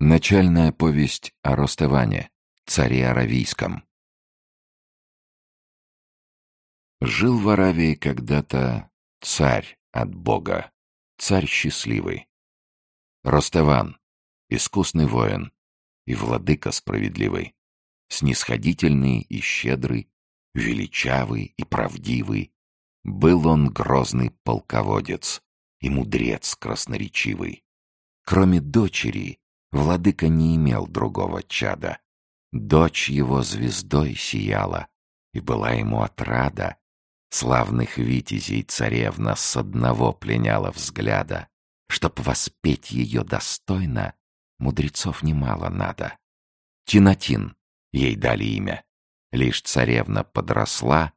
Начальная повесть о Ростеване, царе Аравийском. Жил в Аравии когда-то царь от Бога, царь счастливый. Ростеван, искусный воин и владыка справедливый, снисходительный и щедрый, величавый и правдивый. Был он грозный полководец и мудрец красноречивый. Кроме дочери, владыка не имел другого чада. Дочь его звездой сияла, и была ему отрада. Славных витязей царевна с одного пленяла взгляда. Чтоб воспеть ее достойно, мудрецов немало надо. Тинатин ей дали имя. Лишь царевна подросла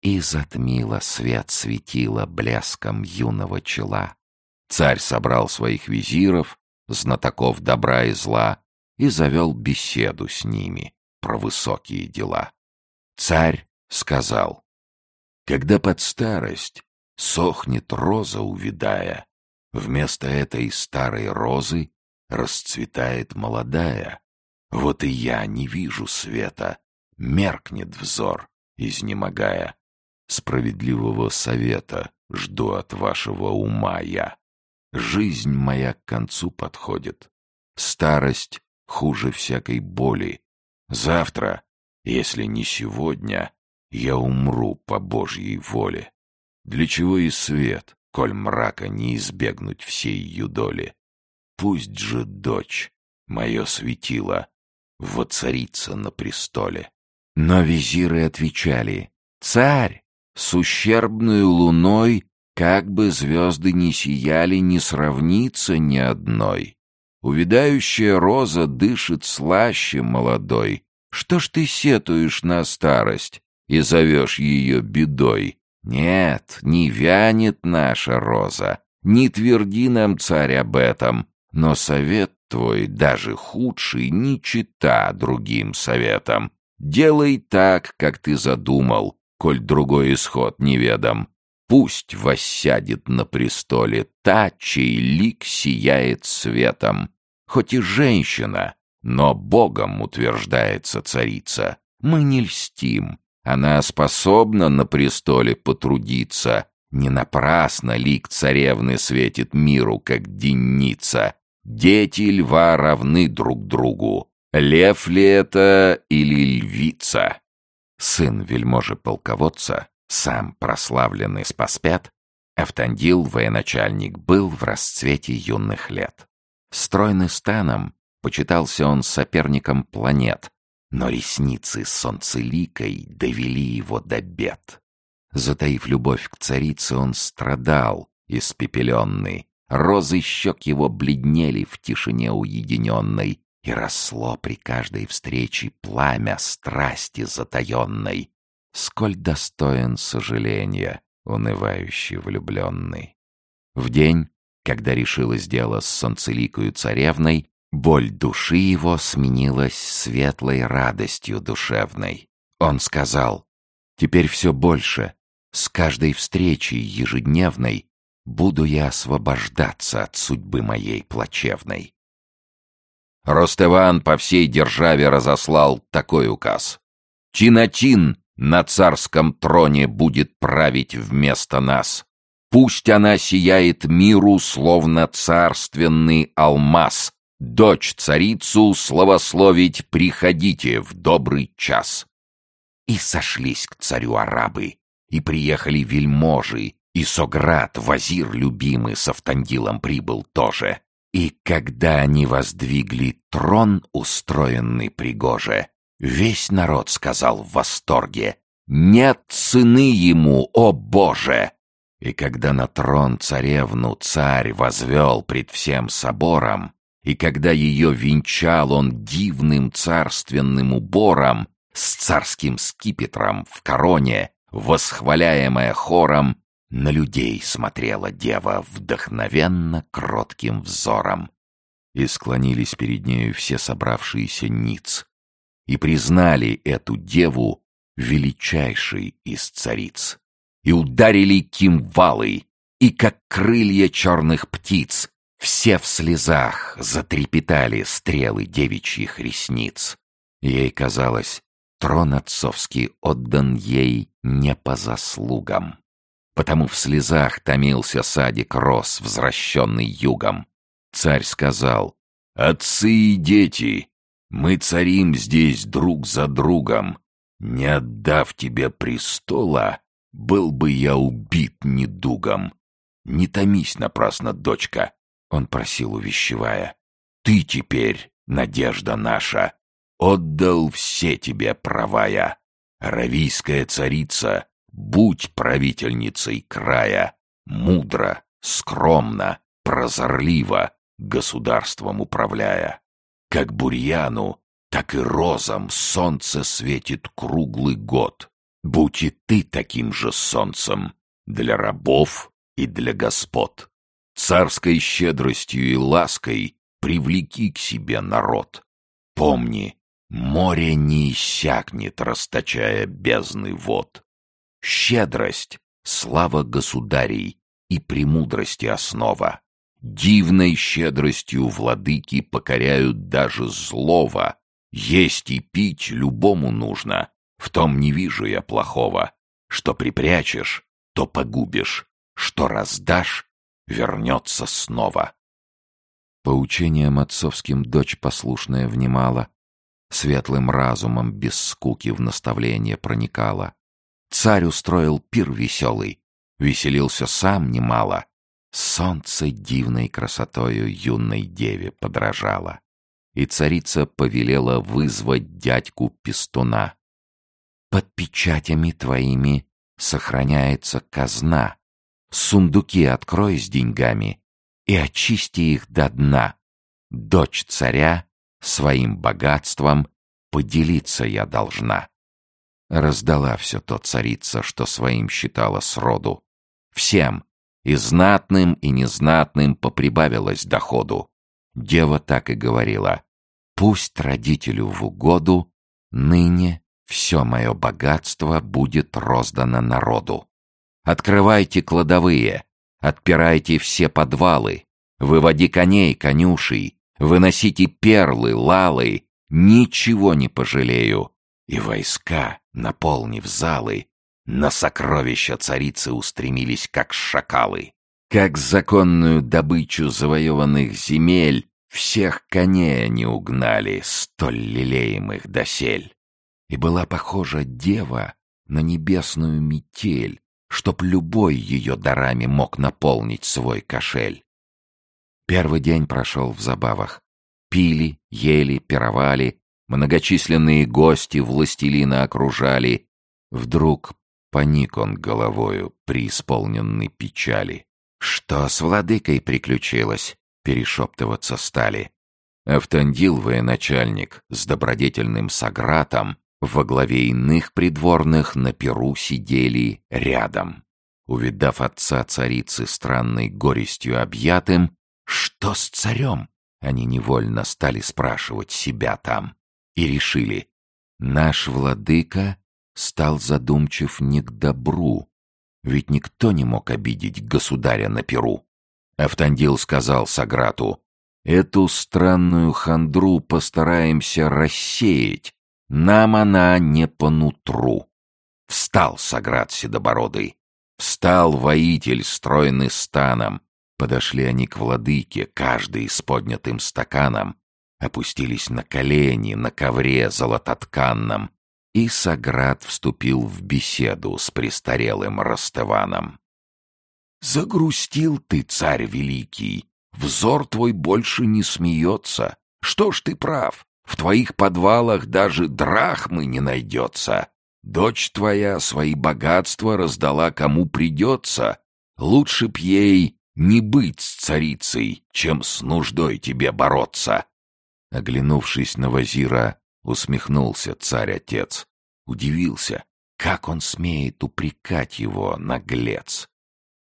и затмила свет светила блеском юного чела. Царь собрал своих визиров, знатоков добра и зла, и завел беседу с ними про высокие дела. Царь сказал, «Когда под старость сохнет роза, увидая, вместо этой старой розы расцветает молодая. Вот и я не вижу света, меркнет взор, изнемогая. Справедливого совета жду от вашего ума я. Жизнь моя к концу подходит. Старость хуже всякой боли. Завтра, если не сегодня, я умру по Божьей воле. Для чего и свет, коль мрака не избегнуть всей ее доли? Пусть же дочь, мое светило, воцарится на престоле. Но визиры отвечали, «Царь, с ущербной луной как бы звезды не сияли, не сравнится ни одной. Увядающая роза дышит слаще молодой. Что ж ты сетуешь на старость и зовешь ее бедой? Нет, не вянет наша роза. Не тверди нам, царь, об этом. Но совет твой, даже худший, не чита другим советам. Делай так, как ты задумал, коль другой исход неведом. Пусть воссядет на престоле та, чей лик сияет светом. Хоть и женщина, но Богом утверждается царица. Мы не льстим. Она способна на престоле потрудиться. Не напрасно лик царевны светит миру, как денница. Дети льва равны друг другу. Лев ли это или львица? Сын вельможи-полководца сам прославленный спаспет, Автандил, военачальник, был в расцвете юных лет. Стройный станом, почитался он соперником планет, но ресницы солнцеликой довели его до бед. Затаив любовь к царице, он страдал, испепеленный. Розы щек его бледнели в тишине уединенной, и росло при каждой встрече пламя страсти затаенной, сколь достоин сожаления, унывающий влюбленный. В день, когда решилось дело с солнцеликою царевной, боль души его сменилась светлой радостью душевной. Он сказал, «Теперь все больше, с каждой встречей ежедневной буду я освобождаться от судьбы моей плачевной». Ростеван по всей державе разослал такой указ. Чинатин на царском троне будет править вместо нас. Пусть она сияет миру, словно царственный алмаз. Дочь царицу славословить приходите в добрый час. И сошлись к царю арабы, и приехали вельможи, и Соград, вазир любимый, с Автандилом прибыл тоже. И когда они воздвигли трон, устроенный пригоже, Весь народ сказал в восторге «Нет цены ему, о Боже!» И когда на трон царевну царь возвел пред всем собором, и когда ее венчал он дивным царственным убором с царским скипетром в короне, восхваляемая хором, на людей смотрела дева вдохновенно кротким взором. И склонились перед нею все собравшиеся ниц, и признали эту деву величайшей из цариц. И ударили кимвалы, и как крылья черных птиц, Все в слезах затрепетали стрелы девичьих ресниц. Ей казалось, трон отцовский отдан ей не по заслугам. Потому в слезах томился садик рос, возвращенный югом. Царь сказал, «Отцы и дети, мы царим здесь друг за другом. Не отдав тебе престола, был бы я убит недугом. Не томись напрасно, дочка, он просил, увещевая. Ты теперь, надежда наша, отдал все тебе права я. Равийская царица, будь правительницей края, мудро, скромно, прозорливо, государством управляя. Как бурьяну, так и розам солнце светит круглый год. Будь и ты таким же солнцем для рабов и для господ. Царской щедростью и лаской привлеки к себе народ. Помни, море не иссякнет, расточая бездны вод. Щедрость — слава государей и премудрости основа. Дивной щедростью владыки покоряют даже злого. Есть и пить любому нужно, в том не вижу я плохого. Что припрячешь, то погубишь, что раздашь, вернется снова. Поучением отцовским дочь послушная внимала, светлым разумом без скуки в наставление проникала. Царь устроил пир веселый, веселился сам немало. Солнце дивной красотою юной деве подражало. И царица повелела вызвать дядьку Пестуна. Под печатями твоими сохраняется казна, Сундуки открой с деньгами и очисти их до дна. Дочь царя своим богатством поделиться я должна. Раздала все то царица, что своим считала сроду. Всем, и знатным, и незнатным, поприбавилось доходу. Дева так и говорила. Пусть родителю в угоду ныне все мое богатство будет роздано народу. Открывайте кладовые, отпирайте все подвалы, выводи коней, конюшей, выносите перлы, лалы, ничего не пожалею. И войска, наполнив залы, на сокровища царицы устремились, как шакалы. Как законную добычу завоеванных земель всех коней они угнали, столь лелеемых досель. И была похожа дева на небесную метель, чтоб любой ее дарами мог наполнить свой кошель. Первый день прошел в забавах. Пили, ели, пировали, многочисленные гости властелина окружали. Вдруг поник он головою, преисполненный печали. Что с владыкой приключилось? Перешептываться стали. Автандил военачальник с добродетельным Сагратом во главе иных придворных на перу сидели рядом. Увидав отца царицы странной горестью объятым, «Что с царем?» Они невольно стали спрашивать себя там и решили, «Наш владыка стал задумчив не к добру, ведь никто не мог обидеть государя на перу». Автандил сказал Саграту, «Эту странную хандру постараемся рассеять, нам она не по нутру. Встал Саград Седобородый. Встал воитель, стройный станом. Подошли они к владыке, каждый с поднятым стаканом. Опустились на колени, на ковре золототканном. И Саград вступил в беседу с престарелым Ростываном. «Загрустил ты, царь великий, взор твой больше не смеется. Что ж ты прав, в твоих подвалах даже драхмы не найдется. Дочь твоя свои богатства раздала кому придется. Лучше б ей не быть с царицей, чем с нуждой тебе бороться. Оглянувшись на Вазира, усмехнулся царь-отец. Удивился, как он смеет упрекать его, наглец.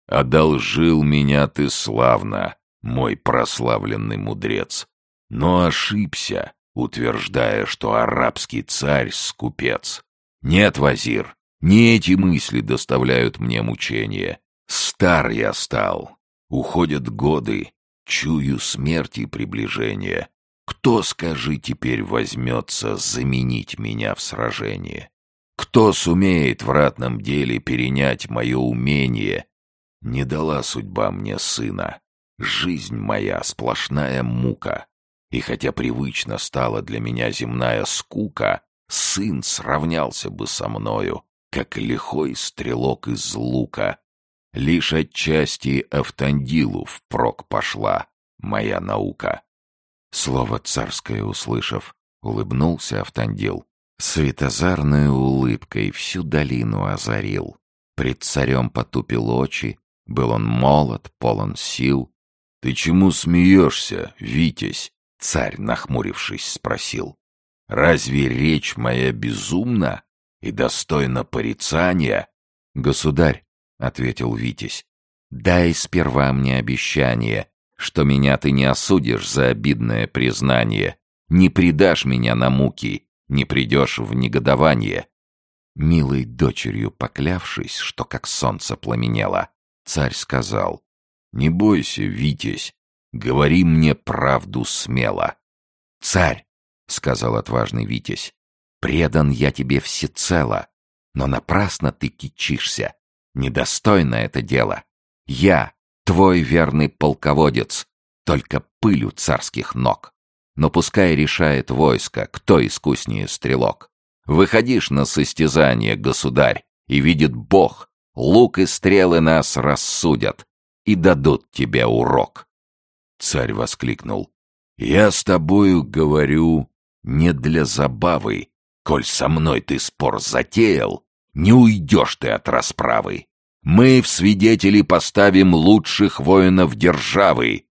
«Одолжил меня ты славно, мой прославленный мудрец, но ошибся, утверждая, что арабский царь — скупец. Нет, Вазир, не эти мысли доставляют мне мучения. Стар я стал. Уходят годы, Чую смерти приближение. Кто, скажи, теперь возьмется заменить меня в сражении? Кто сумеет в ратном деле перенять мое умение? Не дала судьба мне сына. Жизнь моя сплошная мука. И хотя привычно стала для меня земная скука, сын сравнялся бы со мною, как лихой стрелок из лука. Лишь отчасти Автандилу впрок пошла моя наука. Слово царское услышав, улыбнулся Автандил. Светозарной улыбкой всю долину озарил. Пред царем потупил очи, был он молод, полон сил. — Ты чему смеешься, Витязь? — царь, нахмурившись, спросил. — Разве речь моя безумна и достойна порицания? — Государь, — ответил Витязь, — дай сперва мне обещание, что меня ты не осудишь за обидное признание, не предашь меня на муки не придешь в негодование. Милой дочерью поклявшись, что как солнце пламенело, царь сказал, «Не бойся, Витязь, говори мне правду смело». «Царь», — сказал отважный Витязь, — «предан я тебе всецело, но напрасно ты кичишься, недостойно это дело. Я, твой верный полководец, только пылю царских ног. Но пускай решает войско, кто искуснее стрелок. Выходишь на состязание, государь, и видит Бог, лук и стрелы нас рассудят и дадут тебе урок. Царь воскликнул. Я с тобою говорю не для забавы. Коль со мной ты спор затеял, не уйдешь ты от расправы. Мы в свидетели поставим лучших воинов державы,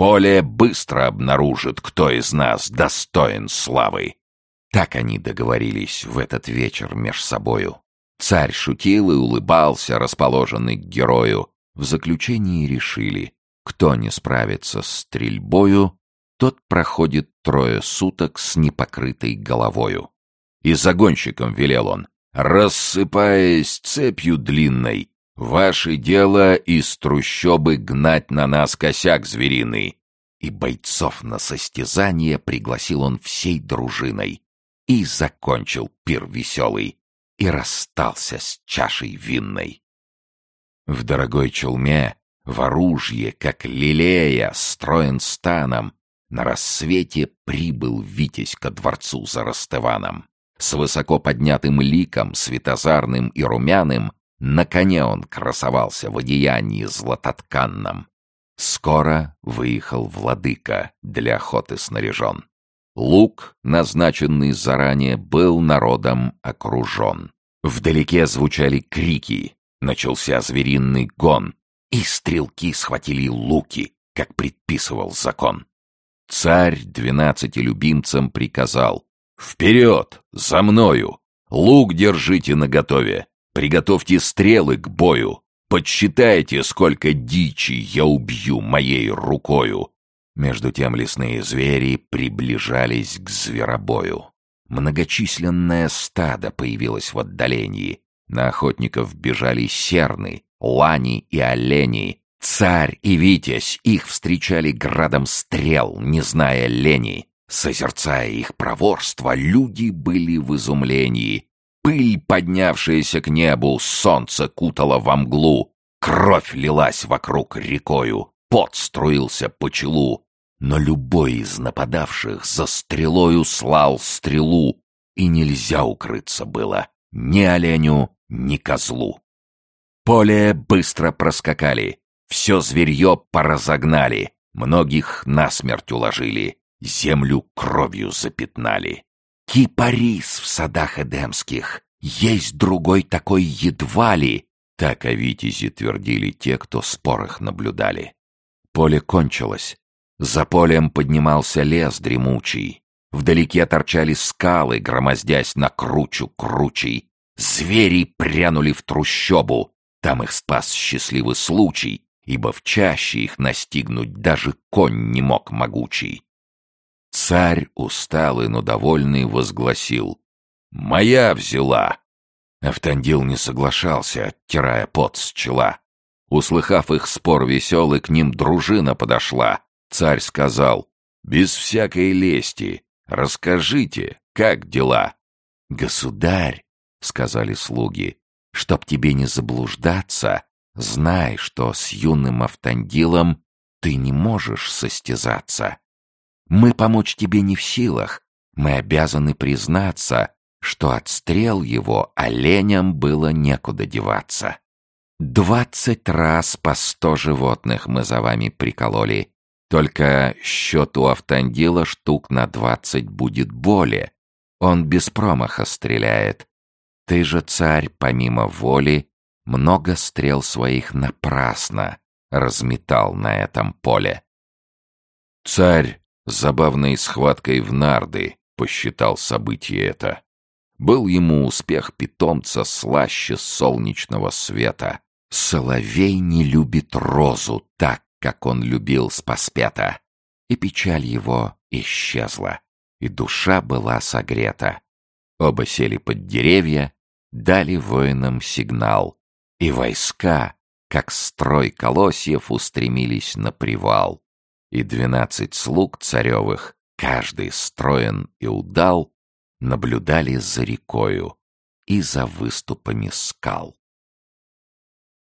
Поле быстро обнаружит, кто из нас достоин славы. Так они договорились в этот вечер меж собою. Царь шутил и улыбался, расположенный к герою. В заключении решили, кто не справится с стрельбою, тот проходит трое суток с непокрытой головою. И загонщиком велел он, рассыпаясь цепью длинной, Ваше дело из трущобы гнать на нас косяк звериный. И бойцов на состязание пригласил он всей дружиной. И закончил пир веселый. И расстался с чашей винной. В дорогой челме, в оружье, как лилея, строен станом, на рассвете прибыл Витязь ко дворцу за Ростываном. С высоко поднятым ликом, светозарным и румяным, на коне он красовался в одеянии златотканном. Скоро выехал владыка, для охоты снаряжен. Лук, назначенный заранее, был народом окружен. Вдалеке звучали крики, начался звериный гон, и стрелки схватили луки, как предписывал закон. Царь двенадцати любимцам приказал «Вперед! За мною! Лук держите наготове! Приготовьте стрелы к бою. Подсчитайте, сколько дичи я убью моей рукою. Между тем лесные звери приближались к зверобою. Многочисленное стадо появилось в отдалении. На охотников бежали серны, лани и олени. Царь и Витязь их встречали градом стрел, не зная лени. Созерцая их проворство, люди были в изумлении Пыль, поднявшаяся к небу, солнце кутало во мглу, кровь лилась вокруг рекою, пот струился по челу. Но любой из нападавших за стрелою слал стрелу, и нельзя укрыться было ни оленю, ни козлу. Поле быстро проскакали, все зверье поразогнали, многих насмерть уложили, землю кровью запятнали. Кипарис в садах эдемских. Есть другой такой едва ли. Так о Витязе твердили те, кто спор их наблюдали. Поле кончилось. За полем поднимался лес дремучий. Вдалеке торчали скалы, громоздясь на кручу кручей. Звери прянули в трущобу. Там их спас счастливый случай, ибо в чаще их настигнуть даже конь не мог могучий. Царь, усталый, но довольный, возгласил. «Моя взяла!» Автандил не соглашался, оттирая пот с чела. Услыхав их спор веселый, к ним дружина подошла. Царь сказал, «Без всякой лести, расскажите, как дела?» «Государь», — сказали слуги, — «чтоб тебе не заблуждаться, знай, что с юным Автандилом ты не можешь состязаться. Мы помочь тебе не в силах, мы обязаны признаться, что от его оленям было некуда деваться. Двадцать раз по сто животных мы за вами прикололи. Только счет у Автандила штук на двадцать будет более. Он без промаха стреляет. Ты же, царь, помимо воли, много стрел своих напрасно разметал на этом поле. Царь забавной схваткой в нарды посчитал событие это. Был ему успех питомца слаще солнечного света. Соловей не любит розу так, как он любил спаспета. И печаль его исчезла, и душа была согрета. Оба сели под деревья, дали воинам сигнал, и войска, как строй колосьев, устремились на привал. И двенадцать слуг царевых, каждый строен и удал, наблюдали за рекою и за выступами скал.